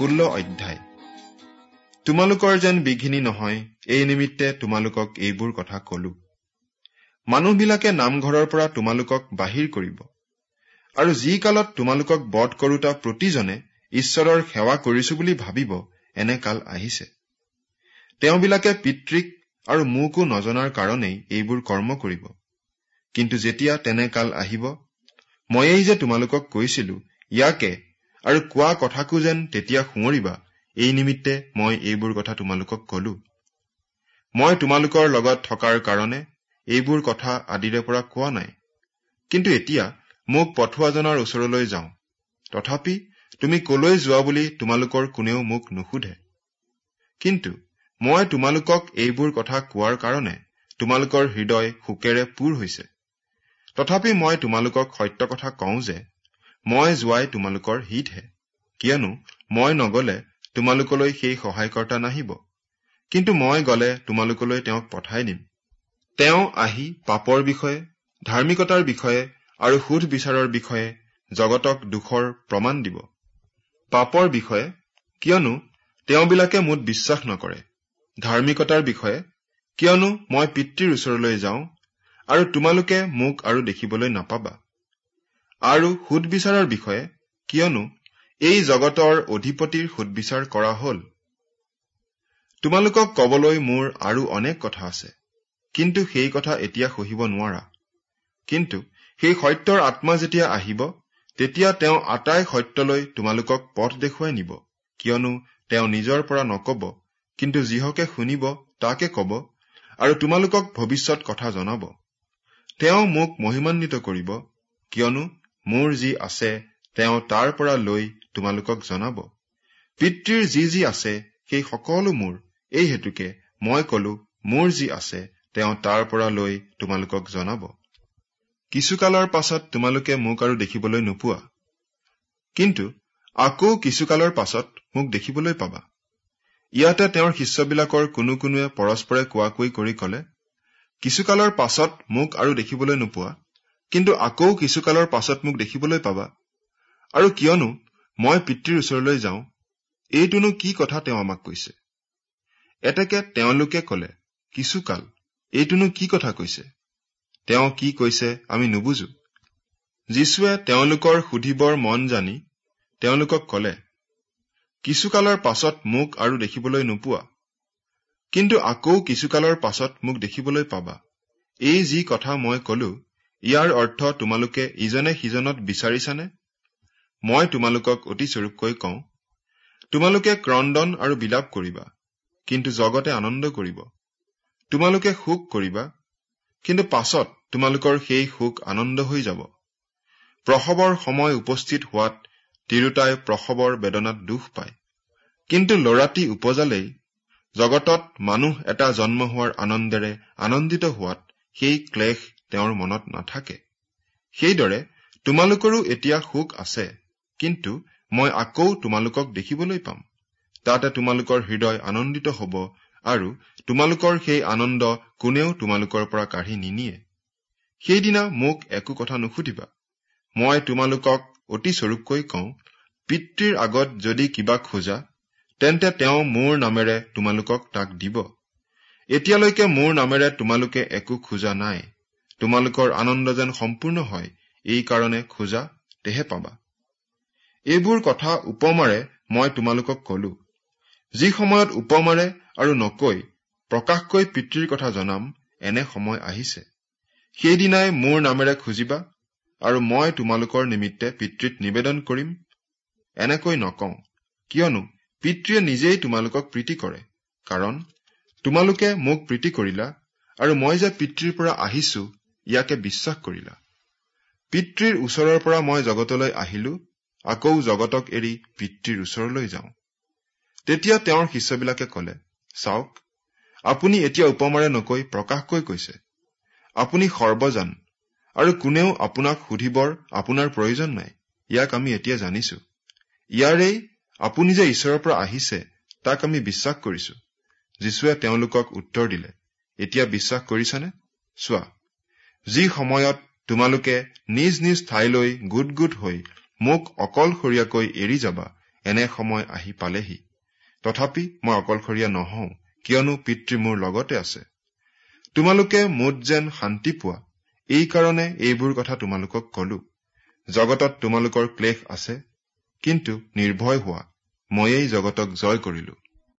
ষোল্ল অধ্যায়। তোমালোকৰ যেন বিঘিনি নহয় এই নিমিত্তে তোমালোকক এইবোৰ কথা কলো। মানুহবিলাকে নামঘৰৰ পৰা তোমালোকক বাহিৰ কৰিব। আৰু যি কালত তোমালোকক বধ কৰোতা প্ৰতিজনে ঈশ্বৰৰ সেৱা কৰিছো বুলি ভাবিব এনে কাল আহিছে। তেওঁবিলাকে পিতৃক আৰু মোকো নজনাৰ কাৰণেই এইবোৰ কৰ্ম কৰিব। কিন্তু যেতিয়া তেনে কাল আহিব ময়েই যে তোমালোকক কৈছিলো ইয়াকে আৰু কোৱা কথাকো যেন তেতিয়া সোঁৱৰিবা এই নিমিত্তে মই এইবোৰ কথা তোমালোকক কলো। মই তোমালোকৰ লগত থকাৰ কাৰণে এইবোৰ কথা আদিৰে পৰা কোৱা নাই। কিন্তু এতিয়া মোক পঠোৱাজনৰ ওচৰলৈ যাওঁ। তথাপি তুমি কলৈ যোৱা বুলি তোমালোকৰ কোনেও মোক নুসুধে। কিন্তু মই তোমালোকক এইবোৰ কথা কোৱাৰ কাৰণে তোমালোকৰ হৃদয় শোকেৰে পূৰ হৈছে। তথাপি মই তোমালোকক সত্য কথা কওঁ যে মই যোৱাই তোমালোকৰ হিতহে। কিয়নো মই নগলে তোমালোকলৈ সেই সহায়কৰ্তা নাহিব। কিন্তু মই গলে তোমালোকলৈ তেওঁক পঠাই দিম। তেওঁ আহি পাপৰ বিষয়ে ধাৰ্মিকতাৰ বিষয়ে আৰু সুধ বিচাৰৰ বিষয়ে জগতক দুখৰ প্ৰমাণ দিব। পাপৰ বিষয়ে কিয়নো তেওঁবিলাকে মোত বিশ্বাস নকৰে। ধাৰ্মিকতাৰ বিষয়ে কিয়নো মই পিতৃৰ ওচৰলৈ যাওঁ আৰু তোমালোকে মোক আৰু দেখিবলৈ নাপাবা। আৰু সুদবিচাৰৰ বিষয়ে কিয়নো এই জগতৰ অধিপতিৰ সুদবিচাৰ কৰা হল। তোমালোকক কবলৈ মোৰ আৰু অনেক কথা আছে কিন্তু সেই কথা এতিয়া সহিব নোৱাৰা। কিন্তু সেই সত্যৰ আত্মা যেতিয়া আহিব তেতিয়া তেওঁ আটাই সত্যলৈ তোমালোকক পথ দেখুৱাই নিব কিয়নো তেওঁ নিজৰ পৰা নকব কিন্তু যিহকে শুনিব তাকে কব আৰু তোমালোকক ভৱিষ্যত কথা জনাব। তেওঁ মোক মহিমান্বিত কৰিব কিয়নো মোৰ যি আছে তেওঁ তাৰ পৰা লৈ তোমালোকক জনাব। পিতৃৰ যি যি আছে সেই সকলো মোৰ। এই হেতুকে মই কলো মোৰ যি আছে তেওঁ তাৰ পৰা লৈ তোমালোকক জনাব। কিছুকালৰ পাছত তোমালোকে মোক আৰু দেখিবলৈ নোপোৱা। কিন্তু আকৌ কিছুকালৰ পাছত মোক দেখিবলৈ পাবা। ইয়াতে তেওঁৰ শিষ্যবিলাকৰ কোনো কোনোৱে পৰস্পৰে কোৱাকৈ কৰি কলে কিছুকালৰ পাছত মোক আৰু দেখিবলৈ নোপোৱা। কিন্তু আকৌ কিছুকালৰ পাছত মোক দেখিবলৈ পাবা। আৰু কিয়নো মই পিতৃৰ ওচৰলৈ যাওঁ এইটোনো কি কথা তেওঁ আমাক কৈছে? এতেকে তেওঁলোকে কলে কিছুকাল এইটোনো কি কথা কৈছে? তেওঁ কি কৈছে আমি নুবুজো। যীশুৱে তেওঁলোকৰ সুধিবৰ মন জানি তেওঁলোকক কলে কিছুকালৰ পাছত মোক আৰু দেখিবলৈ নোপোৱা। কিন্তু আকৌ কিছুকালৰ পাছত মোক দেখিবলৈ পাবা। এই যি কথা মই কলো ইয়াৰ অৰ্থ তোমালোকে ইজনে সিজনত বিচাৰিছানে? মই তোমালোকক অতি স্বৰূপকৈ কওঁ তোমালোকে ক্ৰদন আৰু বিলাপ কৰিবা কিন্তু জগতে আনন্দ কৰিব। তোমালোকে সুখ কৰিবা কিন্তু পাছত তোমালোকৰ সেই সুখ আনন্দ হৈ যাব। প্ৰসৱৰ সময় উপস্থিত হোৱাত তিৰোতাই প্ৰসৱৰ বেদনাত দুখ পায়। কিন্তু লৰাটি উপজালেই জগতত মানুহ এটা জন্ম হোৱাৰ আনন্দেৰে আনন্দিত হোৱাত সেই ক্লেশ তেওঁৰ মনত নাথাকে। সেইদৰে তোমালোকৰো এতিয়া সুখ আছে কিন্তু মই আকৌ তোমালোকক দেখিবলৈ পাম। তাতে তোমালোকৰ হৃদয় আনন্দিত হব আৰু তোমালোকৰ সেই আনন্দ কোনেও তোমালোকৰ পৰা কাঢ়ি নিনিয়ে। সেইদিনা মোক একো কথা নুসুধিবা। মই তোমালোকক অতি স্বৰূপকৈ কওঁ পিতৃৰ আগত যদি কিবা খোজা তেন্তে তেওঁ মোৰ নামেৰে তোমালোকক তাক দিব। এতিয়ালৈকে মোৰ নামেৰে তোমালোকে একো খোজা নাই। তোমালোকৰ আনন্দ যেন সম্পূৰ্ণ হয় এই কাৰণে খোজা তেহে পাবা। এইবোৰ কথা উপমাৰে মই তোমালোকক কলো। যি সময়ত উপমাৰে আৰু নকৈ প্ৰকাশকৈ পিতৃৰ কথা জনাম এনে সময় আহিছে। সেইদিনাই মোৰ নামেৰে খুজিবা আৰু মই তোমালোকৰ নিমিত্তে পিতৃত নিবেদন কৰিম। এনেকৈ নকওঁ কিয়নো পিতৃয়ে নিজেই তোমালোকক প্ৰীতি কৰে কাৰণ তোমালোকে মোক প্ৰীতি কৰিলা আৰু মই যে পিতৃৰ পৰা আহিছো ইয়াকে বিশ্বাস কৰিলা। পিতৃৰ ওচৰৰ পৰা মই জগতলৈ আহিলো আকৌ জগতক এৰি পিতৃৰ ওচৰলৈ যাওঁ। তেতিয়া তেওঁৰ শিষ্যবিলাকে কলে চাওক আপুনি এতিয়া উপমাৰে নকৈ প্ৰকাশকৈ কৈছে আপুনি সৰ্বজান আৰু কোনেও আপোনাক সুধিবৰ আপোনাৰ প্ৰয়োজন নাই। ইয়াক আমি এতিয়া জানিছো। ইয়াৰেই আপুনি যে ঈশ্বৰৰ পৰা আহিছে তাক আমি বিশ্বাস কৰিছো। যীশুৱে তেওঁলোকক উত্তৰ দিলে এতিয়া বিশ্বাস কৰিছানে? চোৱা যি সময়ত তোমালোকে নিজ নিজ ঠাইলৈ গোট গোট হৈ মোক অকলশৰীয়াকৈ এৰি যাবা এনে সময় আহি পালেহি। তথাপি মই অকলশৰীয়া নহওঁ কিয়নো পিতৃ মোৰ লগতে আছে। তোমালোকে মোত যেন শান্তি পোৱা এইকাৰণে এইবোৰ কথা তোমালোকক কলো। জগতত তোমালোকৰ ক্লেশ আছে কিন্তু নিৰ্ভয় হোৱা ময়েই জগতক জয় কৰিলো।